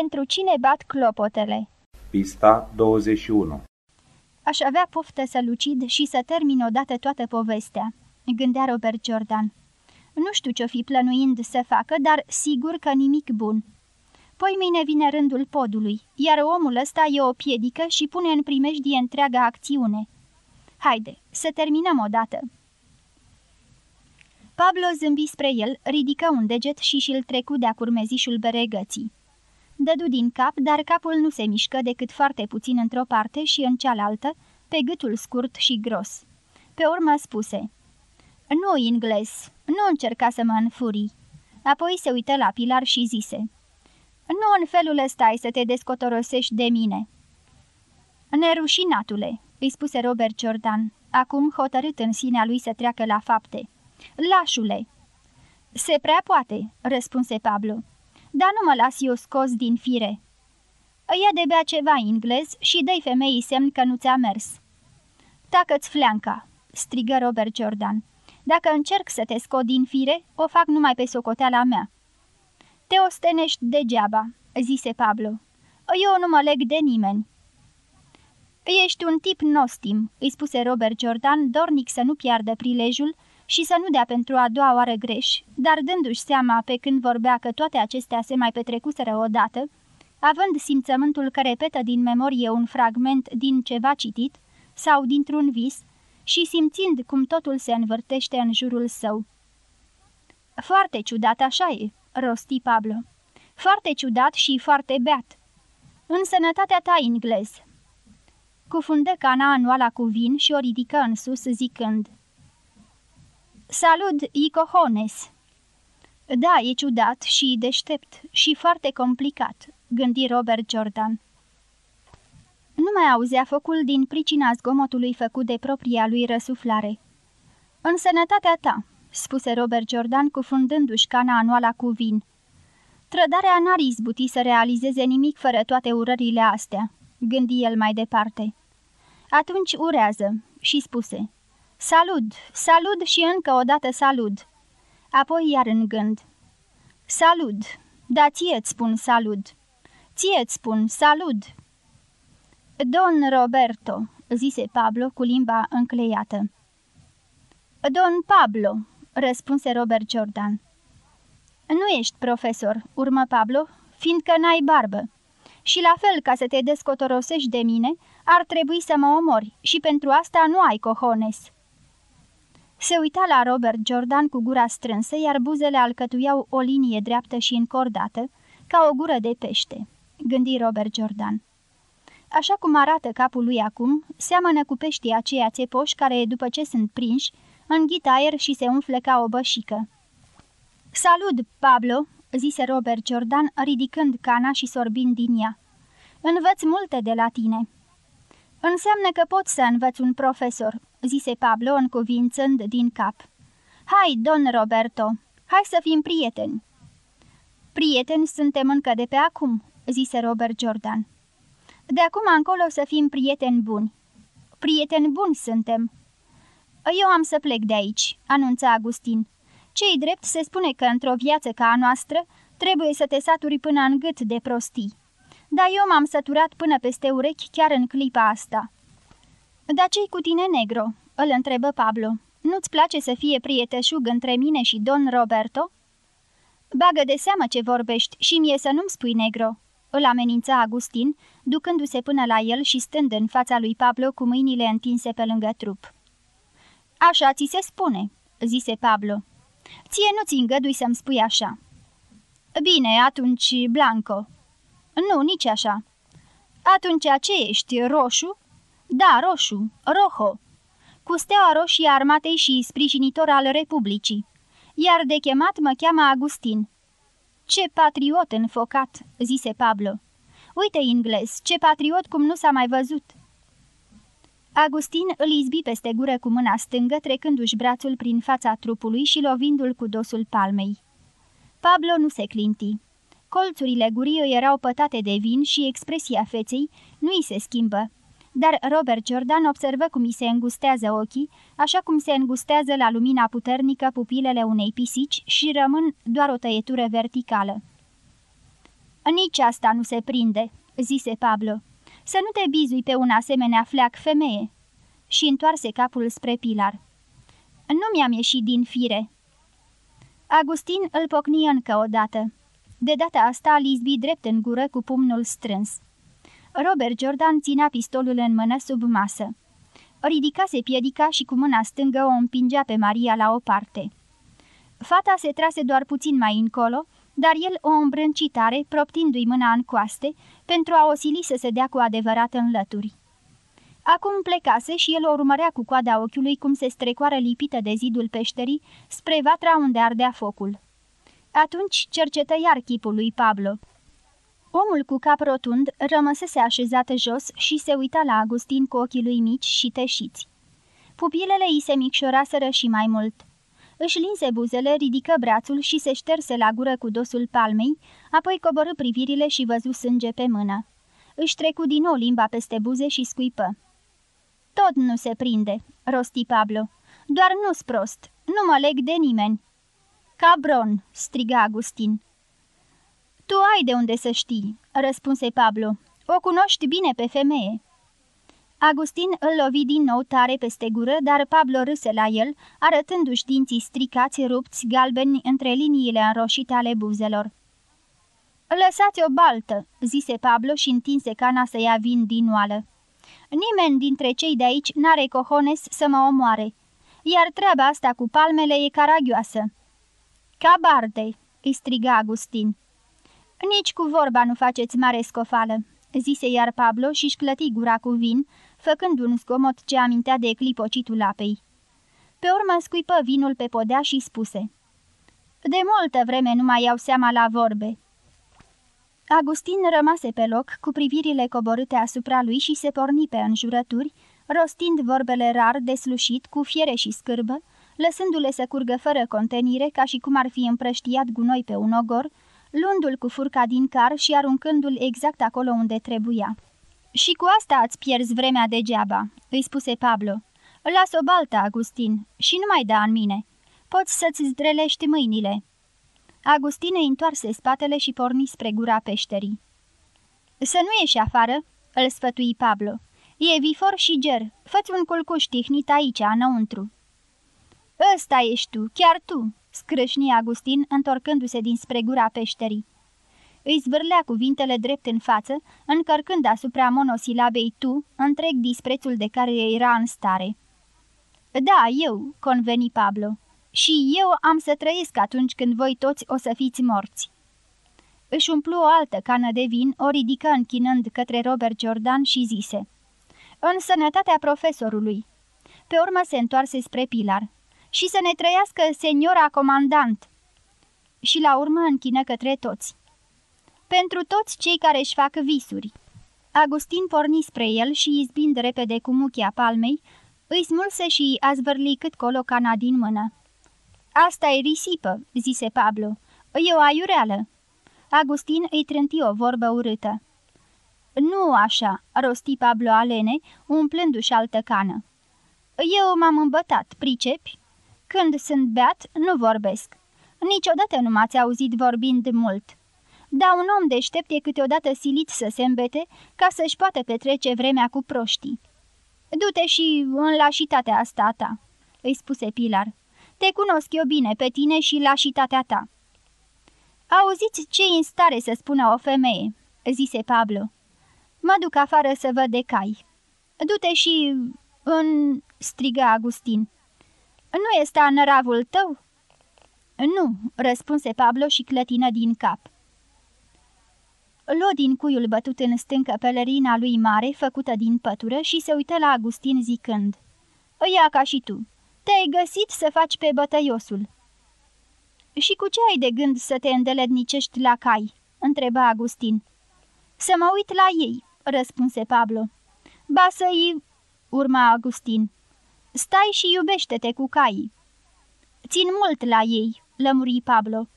Pentru cine bat clopotele? Pista 21 Aș avea poftă să lucid și să termin odată toată povestea, gândea Robert Jordan. Nu știu ce-o fi plănuind să facă, dar sigur că nimic bun. Poi mine vine rândul podului, iar omul ăsta e o piedică și pune în primejdie întreaga acțiune. Haide, să terminăm odată. Pablo zâmbi spre el, ridică un deget și și-l trecu de-a curmezișul beregății. Dădu din cap, dar capul nu se mișcă decât foarte puțin într-o parte și în cealaltă, pe gâtul scurt și gros. Pe urmă spuse, Nu, ingles, nu încerca să mă înfurii." Apoi se uită la Pilar și zise, Nu în felul ăsta ai să te descotorosești de mine." Nerușinatule," îi spuse Robert Jordan, acum hotărât în sinea lui să treacă la fapte. Lașule!" Se prea poate," răspunse Pablo dar nu mă las eu scos din fire. Ia de bea ceva englez și dă-i femeii semn că nu ți-a mers. Tacă-ți fleanca, strigă Robert Jordan. Dacă încerc să te scot din fire, o fac numai pe socoteala mea. Te ostenești degeaba, zise Pablo. Eu nu mă leg de nimeni. Ești un tip nostim, îi spuse Robert Jordan, dornic să nu piardă prilejul și să nu dea pentru a doua oară greș, dar dându-și seama pe când vorbea că toate acestea se mai petrecuseră odată, având simțământul că repetă din memorie un fragment din ceva citit sau dintr-un vis și simțind cum totul se învârtește în jurul său. Foarte ciudat așa e," rosti Pablo. Foarte ciudat și foarte beat. În sănătatea ta, englez." Cufundă cana anuala cu vin și o ridică în sus zicând – Salut, Icohones! Da, e ciudat și deștept și foarte complicat, gândi Robert Jordan. Nu mai auzea focul din pricina zgomotului făcut de propria lui răsuflare. În sănătatea ta, spuse Robert Jordan cufundându-și cana anuala cu vin. Trădarea n-ar izbuti să realizeze nimic fără toate urările astea, gândi el mai departe. Atunci urează și spuse, Salut, salut și încă o dată salut. Apoi iar în gând. Salut, da ție-ți spun salut. Ție-ți spun salut. Don Roberto, zise Pablo cu limba încleiată. Don Pablo, răspunse Robert Jordan. Nu ești profesor, urmă Pablo, fiindcă n-ai barbă. Și la fel ca să te descotorosești de mine, ar trebui să mă omori și pentru asta nu ai cojones. Se uita la Robert Jordan cu gura strânsă, iar buzele alcătuiau o linie dreaptă și încordată, ca o gură de pește, gândi Robert Jordan. Așa cum arată capul lui acum, seamănă cu peștii aceia țepoși care, după ce sunt prinși, înghit aer și se umfle ca o bășică. Salut, Pablo!" zise Robert Jordan, ridicând cana și sorbind din ea. Învăț multe de la tine." Înseamnă că pot să învăț un profesor," zise Pablo încuvințând din cap. Hai, don Roberto, hai să fim prieteni." Prieteni suntem încă de pe acum," zise Robert Jordan. De acum încolo să fim prieteni buni." Prieteni buni suntem." Eu am să plec de aici," anunța Agustin. Cei drept se spune că într-o viață ca a noastră trebuie să te saturi până în gât de prostii. Dar eu m-am săturat până peste urechi chiar în clipa asta." Dar ce-i cu tine, negro?" îl întrebă Pablo. Nu-ți place să fie prieteșug între mine și Don Roberto?" Bagă de seamă ce vorbești și mie să nu-mi spui negro," îl amenința Agustin, ducându-se până la el și stând în fața lui Pablo cu mâinile întinse pe lângă trup. Așa ți se spune," zise Pablo. Ție nu-ți îngădui să-mi spui așa." Bine, atunci, Blanco." Nu, nici așa." Atunci ce ești, roșu?" Da, roșu, rojo, cu steaua roșie armatei și sprijinitor al Republicii, iar de chemat mă cheamă Agustin. Ce patriot înfocat, zise Pablo. Uite, ingles, ce patriot cum nu s-a mai văzut. Agustin îl izbi peste gură cu mâna stângă, trecându-și brațul prin fața trupului și lovindu-l cu dosul palmei. Pablo nu se clinti. Colțurile gurii erau pătate de vin și expresia feței nu îi se schimbă, dar Robert Jordan observă cum îi se îngustează ochii, așa cum se îngustează la lumina puternică pupilele unei pisici și rămân doar o tăietură verticală. Nici asta nu se prinde," zise Pablo. Să nu te bizui pe un asemenea fleac femeie." Și întoarse capul spre Pilar. Nu mi-am ieșit din fire." Agustin îl pocni încă o dată. De data asta Lisbi drept în gură cu pumnul strâns. Robert Jordan ținea pistolul în mână sub masă. Ridicase piedica și cu mâna stângă o împingea pe Maria la o parte. Fata se trase doar puțin mai încolo, dar el o îmbrâncitare, proptindu-i mâna în coaste, pentru a osili să se dea cu adevărat în lături. Acum plecase și el o urmărea cu coada ochiului cum se strecoară lipită de zidul peșterii spre vatra unde ardea focul. Atunci cercetă iar chipul lui Pablo. Omul cu cap rotund rămăsese așezat jos și se uita la Agustin cu ochii lui mici și teșiți. Pupilele îi se micșoraseră și mai mult. Își linse buzele, ridică brațul și se șterse la gură cu dosul palmei, apoi coborâ privirile și văzu sânge pe mână. Își trecu din nou limba peste buze și scuipă. Tot nu se prinde," rosti Pablo. Doar nu-s prost. Nu mă leg de nimeni." Cabron!" striga Agustin. Tu ai de unde să știi," răspunse Pablo. O cunoști bine pe femeie." Agustin îl lovi din nou tare peste gură, dar Pablo râse la el, arătându-și dinții stricați, rupți, galbeni între liniile înroșite ale buzelor. Lăsați o baltă," zise Pablo și întinse cana să ia vin din oală. Nimeni dintre cei de aici n-are cohones să mă omoare, iar treaba asta cu palmele e caragioasă." Cabarde!" îi striga Agustin. Nici cu vorba nu faceți mare scofală," zise iar Pablo și-și clăti gura cu vin, făcând un zgomot ce amintea de clipocitul apei. Pe urmă scuipă vinul pe podea și spuse De multă vreme nu mai iau seama la vorbe." Agustin rămase pe loc, cu privirile coborâte asupra lui și se porni pe înjurături, rostind vorbele rar, deslușit, cu fiere și scârbă, lăsându-le să curgă fără contenire, ca și cum ar fi împrăștiat gunoi pe un ogor, luându-l cu furca din car și aruncându-l exact acolo unde trebuia. Și cu asta îți pierzi vremea degeaba," îi spuse Pablo. Las-o baltă, Agustin, și nu mai da în mine. Poți să-ți zdrelești mâinile." Agustin îi întoarse spatele și porni spre gura peșterii. Să nu ieși afară," îl sfătui Pablo. E vifor și ger. Fă-ți un culcuș tihnit aici, înăuntru." Ăsta ești tu, chiar tu!" Scrâșni Agustin, întorcându-se dinspre gura peșterii. Îi zvârlea cuvintele drept în față, încărcând asupra monosilabei tu întreg disprețul de care era în stare. Da, eu," conveni Pablo, și eu am să trăiesc atunci când voi toți o să fiți morți." Își umplu o altă cană de vin, o ridică închinând către Robert Jordan și zise În sănătatea profesorului." Pe urmă se întoarse spre Pilar și să ne trăiască seniora comandant!" Și la urmă închină către toți. Pentru toți cei care își fac visuri. Agustin porni spre el și, izbind repede cu muchia palmei, îi smulse și a zvârli cât colo cana din mână. Asta e risipă," zise Pablo. E o aiureală." Agustin îi trânti o vorbă urâtă. Nu așa," rosti Pablo Alene, umplându-și altă cană. Eu m-am îmbătat, pricepi?" Când sunt beat, nu vorbesc. Niciodată nu m-ați auzit vorbind mult. Dar un om deștept e câteodată silit să se îmbete ca să-și poată petrece vremea cu proștii. Du-te și în lașitatea asta ta, îi spuse Pilar. Te cunosc eu bine pe tine și lașitatea ta. Auziți ce în stare să spună o femeie, zise Pablo. Mă duc afară să văd de cai. Du-te și în... striga Agustin. Nu este năravul tău?" Nu," răspunse Pablo și clătină din cap. Luă din cuiul bătut în stâncă pelerina lui mare, făcută din pătură, și se uită la Agustin zicând, Ia ca și tu, te-ai găsit să faci pe bătăiosul." Și cu ce ai de gând să te îndelednicești la cai?" întreba Agustin. Să mă uit la ei," răspunse Pablo. Ba să-i... urma Agustin. Stai și iubește-te cu caii." Țin mult la ei," lămuri Pablo.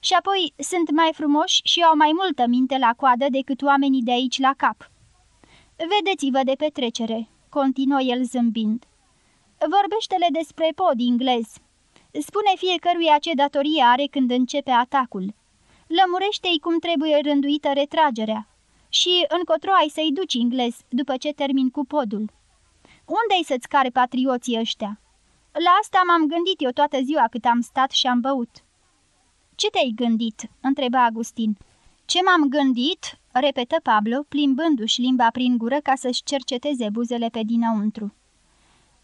Și apoi sunt mai frumoși și au mai multă minte la coadă decât oamenii de aici la cap." Vedeți-vă de petrecere," continuă el zâmbind. Vorbește-le despre pod englez. Spune fiecăruia ce datorie are când începe atacul. Lămurește-i cum trebuie rânduită retragerea. Și încotro ai să-i duci inglez după ce termin cu podul. Unde-i să-ți care patrioții ăștia? La asta m-am gândit eu toată ziua cât am stat și am băut. Ce te-ai gândit?" întreba Agustin. Ce m-am gândit?" repetă Pablo, plimbându-și limba prin gură ca să-și cerceteze buzele pe dinăuntru.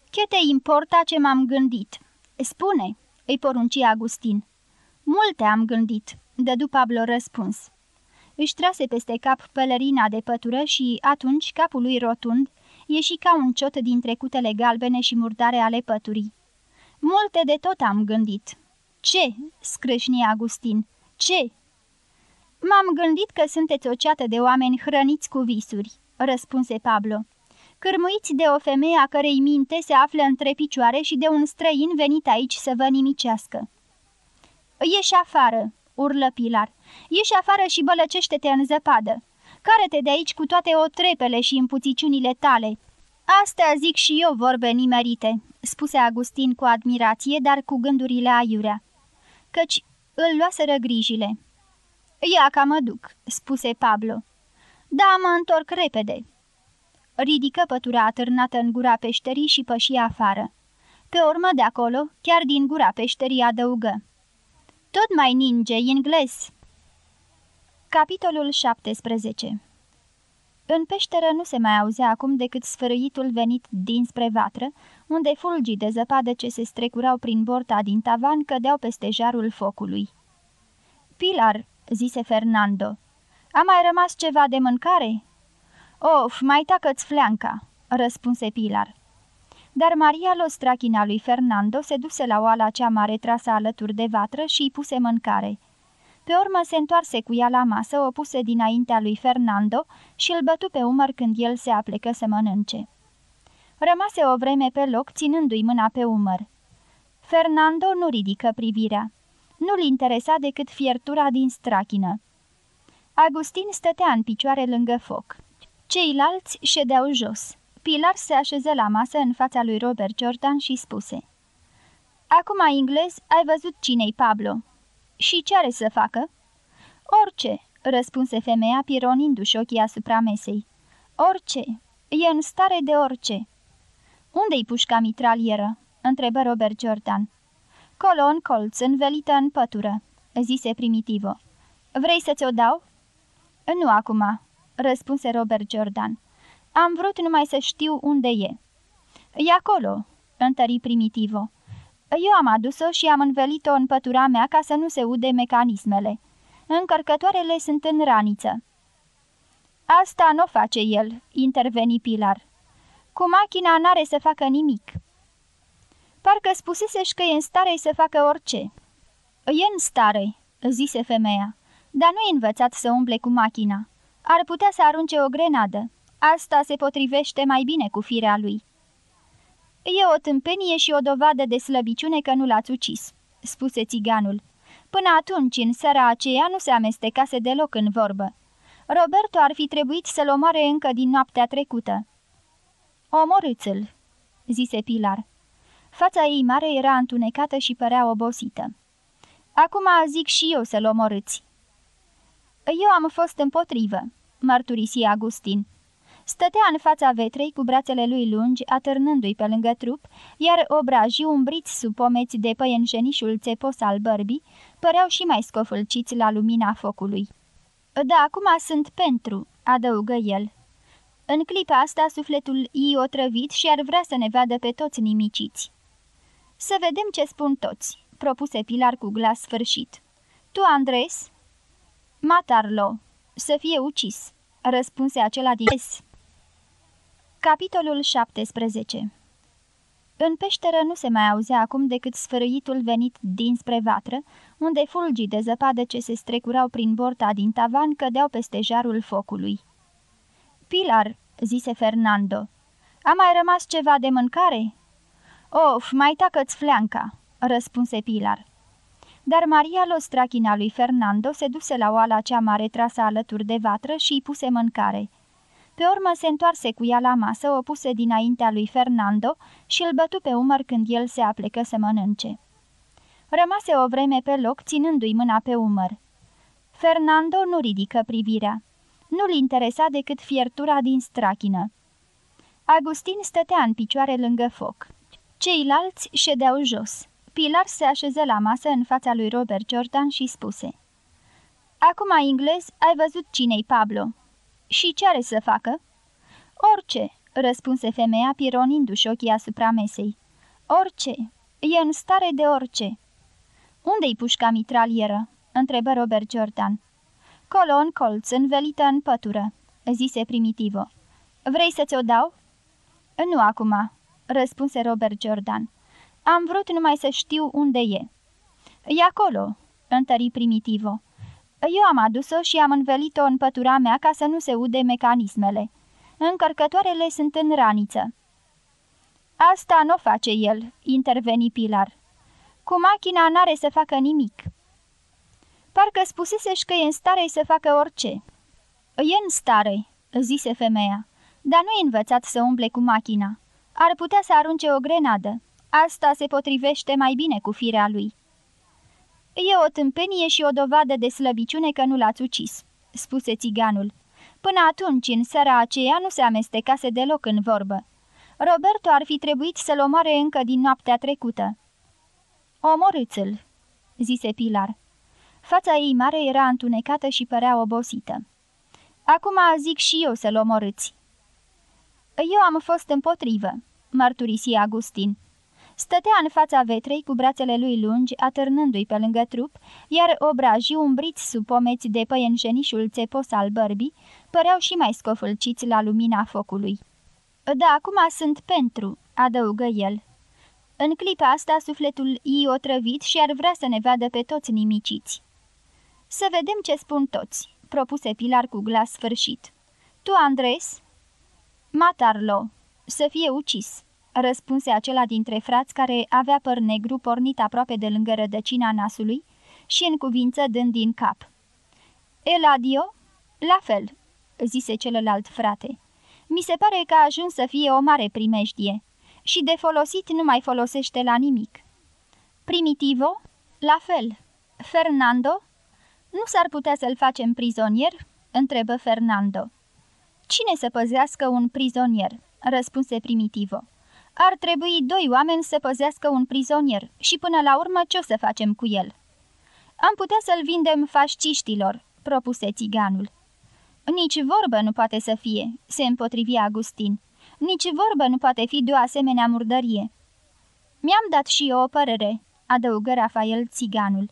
Ce te importa ce m-am gândit?" Spune," îi porunci Agustin. Multe am gândit," dădu Pablo răspuns. Își trase peste cap pălărina de pătură și atunci capul lui rotund ieși ca un ciot din trecutele galbene și murdare ale păturii. Multe de tot am gândit. Ce?" scrâșni Agustin. Ce?" M-am gândit că sunteți o ceată de oameni hrăniți cu visuri," răspunse Pablo. Cârmuiți de o femeie a cărei minte se află între picioare și de un străin venit aici să vă nimicească." Ieși afară!" urlă Pilar. Ieși afară și bălăcește-te în zăpadă! Care-te de aici cu toate otrepele și împuțiciunile tale!" Astea zic și eu vorbe nimerite," spuse Agustin cu admirație, dar cu gândurile aiurea. Căci îl luaseră grijile. Ia ca mă duc," spuse Pablo. Da, mă întorc repede." Ridică pătura atârnată în gura peșterii și păși afară. Pe urmă de acolo, chiar din gura peșterii adăugă. Tot mai ninge, ingles. Capitolul 17 În peșteră nu se mai auzea acum decât sfărâitul venit dinspre vatră, unde fulgii de zăpadă ce se strecurau prin borta din tavan cădeau peste jarul focului. Pilar, zise Fernando, a mai rămas ceva de mâncare?" Of, mai tacă-ți fleanca," răspunse Pilar. Dar Maria Lostrachina lui Fernando se duse la oala cea mare trasă alături de vatră și îi puse mâncare. Pe urmă se întoarse cu ea la masă, o puse dinaintea lui Fernando și îl bătu pe umăr când el se aplecă să mănânce. Rămase o vreme pe loc, ținându-i mâna pe umăr. Fernando nu ridică privirea. Nu-l interesa decât fiertura din strachină. Agustin stătea în picioare lângă foc. Ceilalți ședeau jos. Pilar se așeză la masă în fața lui Robert Jordan și spuse Acum, englez, ai văzut cine-i Pablo?" Și ce are să facă?" Orice," răspunse femeia, pironindu-și ochii asupra mesei. Orice. E în stare de orice." Unde-i pușca mitralieră?" întrebă Robert Jordan. Colo în colț, învelită în pătură," zise Primitivo. Vrei să ți-o dau?" Nu acum," răspunse Robert Jordan. Am vrut numai să știu unde e." E acolo," întări Primitivo. Eu am adus-o și am învelit-o în pătura mea ca să nu se ude mecanismele. Încărcătoarele sunt în raniță." Asta nu face el," interveni Pilar. Cu machina n-are să facă nimic." Parcă spuseseși că e în stare să facă orice." E în stare," zise femeia, dar nu e învățat să umble cu machina. Ar putea să arunce o grenadă. Asta se potrivește mai bine cu firea lui." E o tâmpenie și o dovadă de slăbiciune că nu l-ați ucis," spuse țiganul. Până atunci, în seara aceea, nu se amestecase deloc în vorbă. Roberto ar fi trebuit să-l omoare încă din noaptea trecută." Omorâți-l," zise Pilar. Fața ei mare era întunecată și părea obosită. Acum zic și eu să-l omorâți." Eu am fost împotrivă," mărturisi Agustin. Stătea în fața vetrei cu brațele lui lungi, atârnându-i pe lângă trup, iar obrajii umbriți sub pomeți de păienjenișul țepos al bărbii, păreau și mai scofâlciți la lumina focului. Da, acum sunt pentru," adăugă el. În clipa asta, sufletul ei o trăvit și ar vrea să ne vadă pe toți nimiciți. Să vedem ce spun toți," propuse Pilar cu glas sfârșit. Tu, Andres?" Matarlo, să fie ucis," răspunse acela din Capitolul 17 În peșteră nu se mai auzea acum decât sfărâitul venit dinspre vatră, unde fulgii de zăpadă ce se strecurau prin borta din tavan cădeau peste jarul focului. Pilar, zise Fernando, a mai rămas ceva de mâncare?" Of, mai tacă-ți fleanca," răspunse Pilar. Dar Maria Lostrachina lui Fernando se duse la oala cea mare trasă alături de vatră și îi puse mâncare. Pe urmă se întoarse cu ea la masă, o puse dinaintea lui Fernando și îl bătu pe umăr când el se aplecă să mănânce. Rămase o vreme pe loc, ținându-i mâna pe umăr. Fernando nu ridică privirea. Nu-l interesa decât fiertura din strachină. Agustin stătea în picioare lângă foc. Ceilalți ședeau jos. Pilar se așeză la masă în fața lui Robert Jordan și spuse Acum, englez, ai văzut cine-i Pablo. Și ce are să facă?" Orice," răspunse femeia, pironindu-și ochii asupra mesei. Orice. E în stare de orice." Unde-i pușca mitralieră?" întrebă Robert Jordan. Colo în colț, învelită în pătură," zise Primitivo. Vrei să ți-o dau?" Nu acum," răspunse Robert Jordan. Am vrut numai să știu unde e." E acolo," întări Primitivo. Eu am adus-o și am învelit-o în pătura mea ca să nu se ude mecanismele. Încărcătoarele sunt în raniță." Asta nu face el," interveni Pilar. Cu machina n-are să facă nimic." Parcă spuseseși că e în stare să facă orice." E în stare," zise femeia, dar nu e învățat să umble cu machina. Ar putea să arunce o grenadă. Asta se potrivește mai bine cu firea lui." E o tâmpenie și o dovadă de slăbiciune că nu l-ați ucis," spuse țiganul. Până atunci, în seara aceea, nu se amestecase deloc în vorbă. Roberto ar fi trebuit să-l omoare încă din noaptea trecută. Omorâți-l, zise Pilar. Fața ei mare era întunecată și părea obosită. Acum zic și eu să-l omorâți. Eu am fost împotrivă, mărturisi Agustin. Stătea în fața vetrei cu brațele lui lungi, atârnându-i pe lângă trup, iar obrajii umbriți sub pomeți de păienjenișul țepos al bărbii, păreau și mai scofâlciți la lumina focului. Da, acum sunt pentru," adăugă el. În clipa asta sufletul ei o trăvit și ar vrea să ne vadă pe toți nimiciți. Să vedem ce spun toți," propuse Pilar cu glas sfârșit. Tu, Andres?" Matarlo, să fie ucis," răspunse acela dintre frați care avea păr negru pornit aproape de lângă rădăcina nasului și în cuvință dând din cap. Eladio? La fel," zise celălalt frate. Mi se pare că a ajuns să fie o mare primejdie și de folosit nu mai folosește la nimic. Primitivo? La fel. Fernando? Nu s-ar putea să-l facem prizonier?" întrebă Fernando. Cine să păzească un prizonier?" răspunse Primitivo. Ar trebui doi oameni să păzească un prizonier și până la urmă ce o să facem cu el?" Am putea să-l vindem fasciștilor," propuse țiganul. Nici vorbă nu poate să fie," se împotrivi Agustin. Nici vorbă nu poate fi de o asemenea murdărie." Mi-am dat și eu o părere," adăugă Rafael țiganul.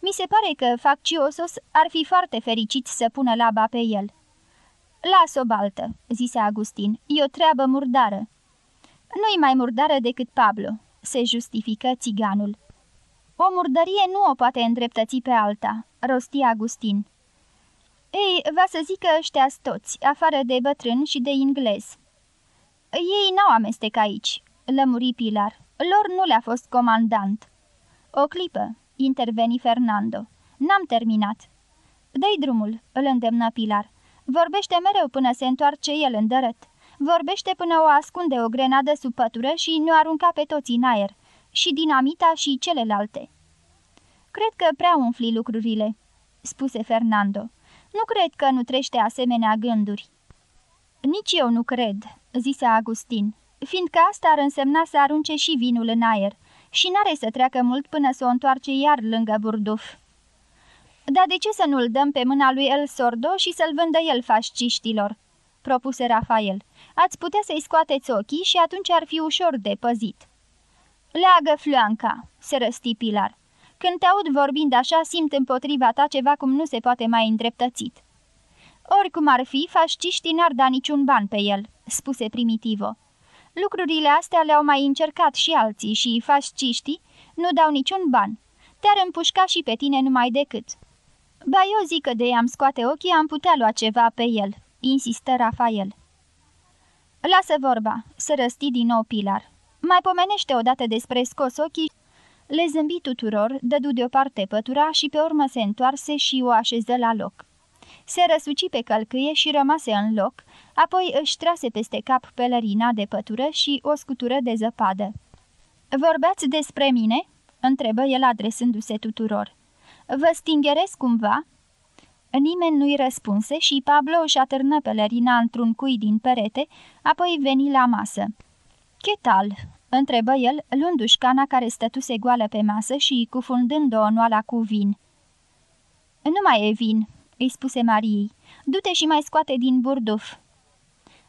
Mi se pare că facciosos ar fi foarte fericit să pună laba pe el." Las-o baltă," zise Agustin, e o treabă murdară." Nu-i mai murdară decât Pablo," se justifică țiganul. O murdărie nu o poate îndreptăți pe alta," rosti Agustin. Ei, va să zică ăștia toți, afară de bătrân și de englez. Ei n-au amestec aici, lămuri Pilar. Lor nu le-a fost comandant. O clipă, interveni Fernando. N-am terminat. Dă-i drumul, îl îndemnă Pilar. Vorbește mereu până se întoarce el în dărăt. Vorbește până o ascunde o grenadă sub pătură și nu arunca pe toți în aer. Și dinamita și celelalte. Cred că prea umfli lucrurile, spuse Fernando. Nu cred că nu trește asemenea gânduri. Nici eu nu cred, zise Agustin, fiindcă asta ar însemna să arunce și vinul în aer și n-are să treacă mult până să o întoarce iar lângă burduf. Dar de ce să nu-l dăm pe mâna lui El Sordo și să-l vândă el fasciștilor?" propuse Rafael. Ați putea să-i scoateți ochii și atunci ar fi ușor de păzit." Leagă flanca," se răsti Pilar. Când te aud vorbind așa, simt împotriva ta ceva cum nu se poate mai îndreptățit." Oricum ar fi, fasciștii n-ar da niciun ban pe el," spuse Primitivo. Lucrurile astea le-au mai încercat și alții și fasciștii nu dau niciun ban. Te-ar împușca și pe tine numai decât." Ba eu zic că de am scoate ochii am putea lua ceva pe el," insistă Rafael. Lasă vorba," se răsti din nou Pilar. Mai pomenește odată despre scos ochii le zâmbi tuturor, dădu deoparte pătura și pe urmă se întoarse și o așeză la loc. Se răsuci pe călcâie și rămase în loc, apoi își trase peste cap pelerina de pătură și o scutură de zăpadă. Vorbeați despre mine?" întrebă el adresându-se tuturor. Vă stingeresc cumva?" Nimeni nu-i răspunse și Pablo își atârnă pelerina într-un cui din perete, apoi veni la masă. Ce tal?" întrebă el, luându-și cana care stătuse goală pe masă și cufundând-o în oala cu vin. Nu mai e vin," îi spuse Mariei. Du-te și mai scoate din burduf."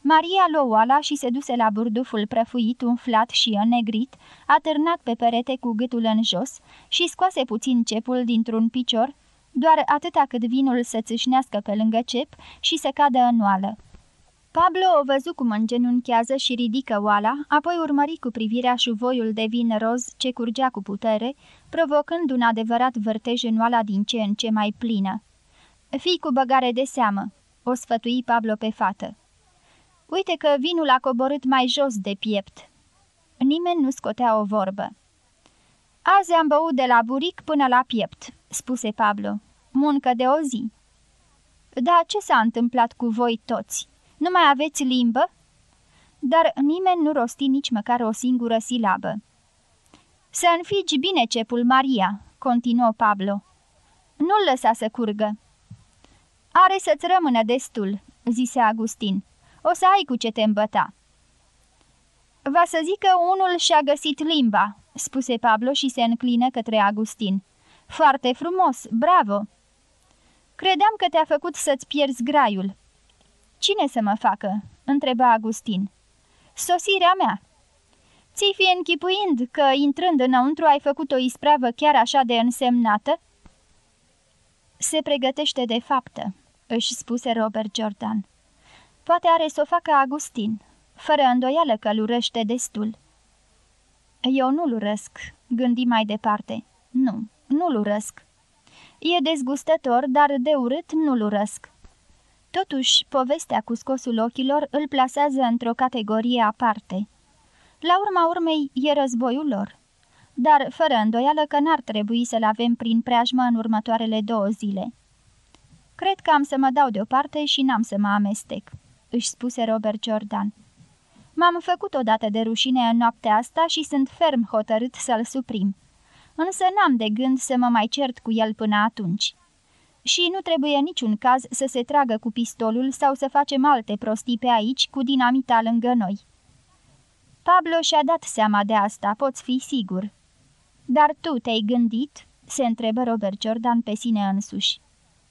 Maria luă oala și se duse la burduful prăfuit, umflat și înnegrit, atârnat pe perete cu gâtul în jos și scoase puțin cepul dintr-un picior, doar atâta cât vinul să țâșnească pe lângă cep și să cadă în oală. Pablo o văzu cum îngenunchează și ridică oala, apoi urmări cu privirea șuvoiul de vin roz ce curgea cu putere, provocând un adevărat vârtej în oala din ce în ce mai plină. Fii cu băgare de seamă," o sfătui Pablo pe fată. Uite că vinul a coborât mai jos de piept." Nimeni nu scotea o vorbă. Azi am băut de la buric până la piept," spuse Pablo. Muncă de o zi." Da, ce s-a întâmplat cu voi toți? Nu mai aveți limbă?" Dar nimeni nu rosti nici măcar o singură silabă. Să înfigi bine cepul, Maria," continuă Pablo. Nu-l lăsa să curgă." Are să-ți rămână destul," zise Agustin. O să ai cu ce te îmbăta." Va să zic că unul și-a găsit limba," spuse Pablo și se înclină către Agustin. Foarte frumos, bravo!" Credeam că te-a făcut să-ți pierzi graiul." Cine să mă facă?" întreba Agustin. Sosirea mea." Ți fi închipuind că, intrând înăuntru, ai făcut o ispravă chiar așa de însemnată?" Se pregătește de faptă," își spuse Robert Jordan. Poate are să o facă Agustin. Fără îndoială că lurește destul." Eu nu-l urăsc," gândi mai departe. Nu, nu-l urăsc. E dezgustător, dar de urât nu-l urăsc. Totuși, povestea cu scosul ochilor îl plasează într-o categorie aparte. La urma urmei, e războiul lor. Dar, fără îndoială că n-ar trebui să-l avem prin preajmă în următoarele două zile. Cred că am să mă dau deoparte și n-am să mă amestec," își spuse Robert Jordan. M-am făcut odată de rușine în noaptea asta și sunt ferm hotărât să-l suprim însă n-am de gând să mă mai cert cu el până atunci. Și nu trebuie niciun caz să se tragă cu pistolul sau să facem alte prostii pe aici cu dinamita lângă noi. Pablo și-a dat seama de asta, poți fi sigur. Dar tu te-ai gândit?" se întrebă Robert Jordan pe sine însuși.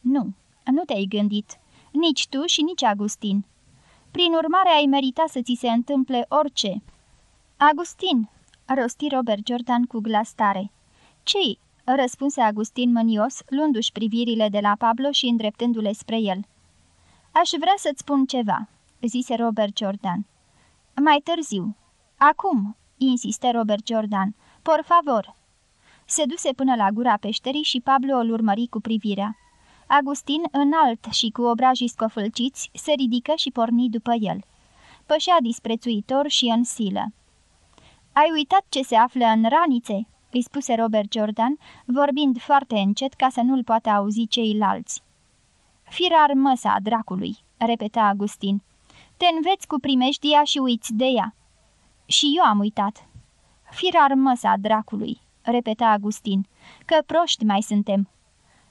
Nu, nu te-ai gândit. Nici tu și nici Agustin. Prin urmare ai meritat să ți se întâmple orice." Agustin!" rosti Robert Jordan cu glas tare ce răspunse Agustin mânios, luându-și privirile de la Pablo și îndreptându-le spre el. Aș vrea să-ți spun ceva," zise Robert Jordan. Mai târziu." Acum," insiste Robert Jordan. Por favor." Se duse până la gura peșterii și Pablo îl urmări cu privirea. Agustin, înalt și cu obrajii scofâlciți, se ridică și porni după el. Pășea disprețuitor și în silă. Ai uitat ce se află în ranițe?" îi spuse Robert Jordan, vorbind foarte încet ca să nu-l poată auzi ceilalți. Firar măsa dracului, repeta Agustin. Te înveți cu primejdia și uiți de ea. Și eu am uitat. Firar măsa dracului, repeta Agustin, că proști mai suntem.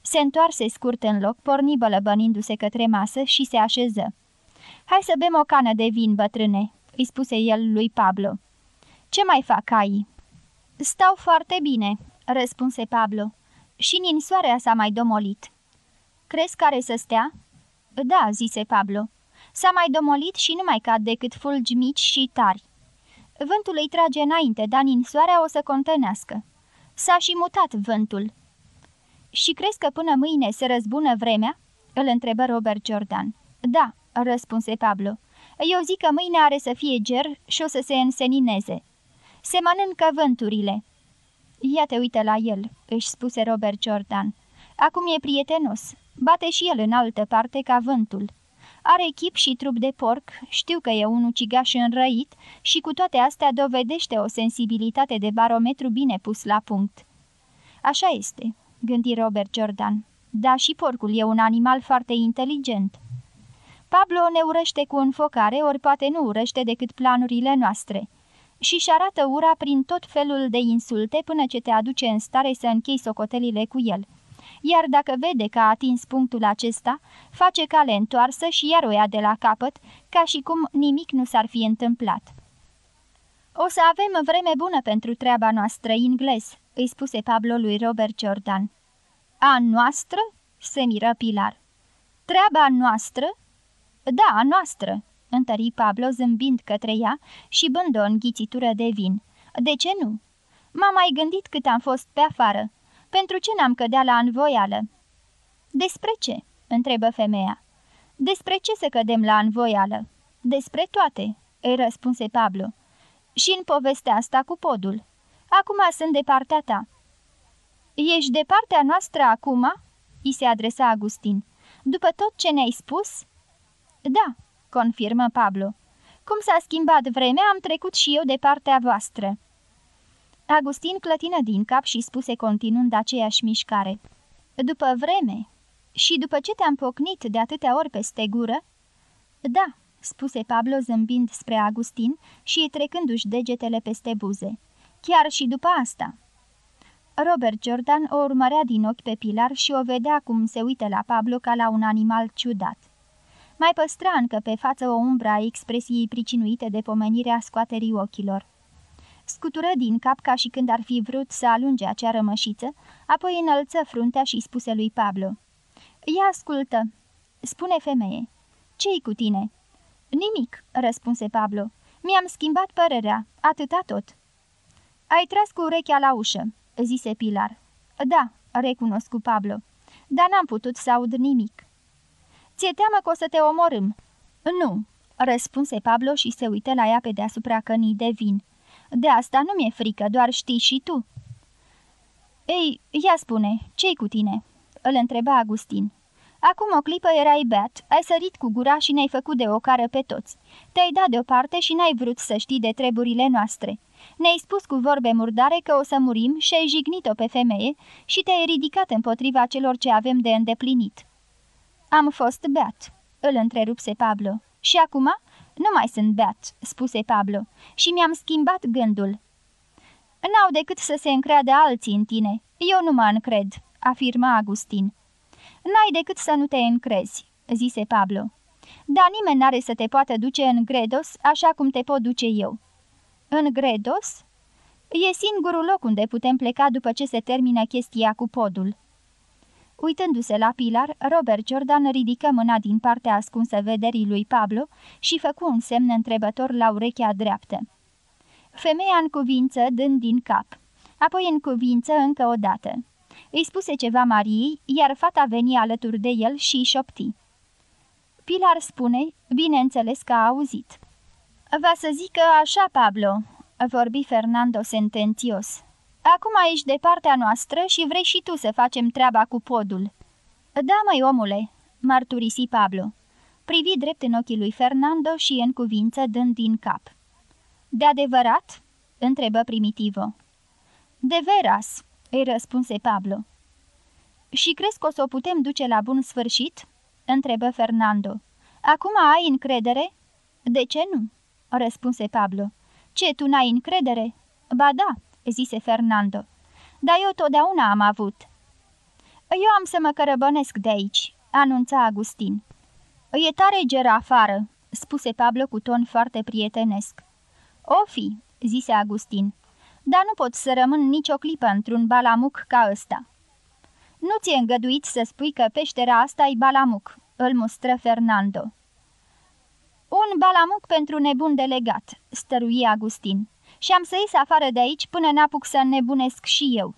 Se întoarse scurt în loc, porni bălăbănindu-se către masă și se așeză. Hai să bem o cană de vin, bătrâne," îi spuse el lui Pablo. Ce mai fac ai?" Stau foarte bine," răspunse Pablo. Și ninsoarea s-a mai domolit." Crezi care să stea?" Da," zise Pablo. S-a mai domolit și nu mai cad decât fulgi mici și tari. Vântul îi trage înainte, dar ninsoarea o să contănească. S-a și mutat vântul." Și crezi că până mâine se răzbună vremea?" îl întrebă Robert Jordan. Da," răspunse Pablo. Eu zic că mâine are să fie ger și o să se însenineze." Se mănâncă vânturile." Ia te uită la el," își spuse Robert Jordan. Acum e prietenos. Bate și el în altă parte ca vântul. Are chip și trup de porc, știu că e un ucigaș înrăit și cu toate astea dovedește o sensibilitate de barometru bine pus la punct." Așa este," gândi Robert Jordan. Da, și porcul e un animal foarte inteligent." Pablo ne urăște cu înfocare, ori poate nu urăște decât planurile noastre și-și arată ura prin tot felul de insulte până ce te aduce în stare să închei socotelile cu el. iar dacă vede că a atins punctul acesta, face cale întoarsă și iar o ia de la capăt, ca și cum nimic nu s-ar fi întâmplat. O să avem vreme bună pentru treaba noastră, ingles," îi spuse Pablo lui Robert Jordan. A noastră?" se miră Pilar. Treaba noastră?" Da, a noastră," întări Pablo zâmbind către ea și bând o înghițitură de vin. De ce nu? M-am mai gândit cât am fost pe afară. Pentru ce n-am cădea la învoială?" Despre ce?" întrebă femeia. Despre ce să cădem la învoială?" Despre toate," îi răspunse Pablo. Și în povestea asta cu podul. Acum sunt de partea ta." Ești de partea noastră acum?" îi se adresa Agustin. După tot ce ne-ai spus?" Da," confirmă Pablo. Cum s-a schimbat vremea, am trecut și eu de partea voastră." Agustin clătină din cap și spuse continuând aceeași mișcare. După vreme? Și după ce te-am pocnit de atâtea ori peste gură?" Da," spuse Pablo zâmbind spre Agustin și trecându-și degetele peste buze. Chiar și după asta." Robert Jordan o urmărea din ochi pe Pilar și o vedea cum se uită la Pablo ca la un animal ciudat. Mai păstra încă pe față o umbră a expresiei pricinuite de pomenirea scoaterii ochilor. Scutură din cap ca și când ar fi vrut să alunge acea rămășiță, apoi înălță fruntea și spuse lui Pablo. Ia ascultă, spune femeie. Ce-i cu tine?" Nimic," răspunse Pablo. Mi-am schimbat părerea, atâta tot." Ai tras cu urechea la ușă," zise Pilar. Da," recunoscu Pablo, dar n-am putut să aud nimic." Ți-e teamă că o să te omorâm?" Nu," răspunse Pablo și se uită la ea pe deasupra cănii de vin. De asta nu mi-e frică, doar știi și tu." Ei, ia spune, ce-i cu tine?" îl întreba Agustin. Acum o clipă erai beat, ai sărit cu gura și ne-ai făcut de ocară pe toți. Te-ai dat deoparte și n-ai vrut să știi de treburile noastre. Ne-ai spus cu vorbe murdare că o să murim și ai jignit-o pe femeie și te-ai ridicat împotriva celor ce avem de îndeplinit." Am fost beat," îl întrerupse Pablo. Și acum?" Nu mai sunt beat," spuse Pablo, și mi-am schimbat gândul. N-au decât să se încreadă alții în tine. Eu nu mă încred," afirma Agustin. N-ai decât să nu te încrezi," zise Pablo. Dar nimeni n-are să te poată duce în Gredos așa cum te pot duce eu." În Gredos?" E singurul loc unde putem pleca după ce se termină chestia cu podul." Uitându-se la Pilar, Robert Jordan ridică mâna din partea ascunsă vederii lui Pablo și făcu un semn întrebător la urechea dreaptă. Femeia în cuvință dând din cap, apoi în cuvință încă o dată. Îi spuse ceva Mariei, iar fata veni alături de el și îi șopti. Pilar spune, bineînțeles că a auzit. Va să zică așa, Pablo," vorbi Fernando sentențios. Acum ești de partea noastră și vrei și tu să facem treaba cu podul." Da, mai omule," mărturisi Pablo. Privi drept în ochii lui Fernando și în cuvință dând din cap. De adevărat?" întrebă Primitivo. De veras," îi răspunse Pablo. Și crezi că o să o putem duce la bun sfârșit?" întrebă Fernando. Acum ai încredere?" De ce nu?" Răspunse Pablo. Ce, tu n-ai încredere?" Ba da," zise Fernando. Dar eu totdeauna am avut." Eu am să mă cărăbănesc de aici," anunța Agustin. E tare ger afară," spuse Pablo cu ton foarte prietenesc. O fi," zise Agustin, dar nu pot să rămân nicio clipă într-un balamuc ca ăsta." Nu ți-e îngăduit să spui că peștera asta e balamuc," îl mustră Fernando. Un balamuc pentru nebun delegat," stăruie Agustin și am să ies afară de aici până n-apuc să nebunesc și eu."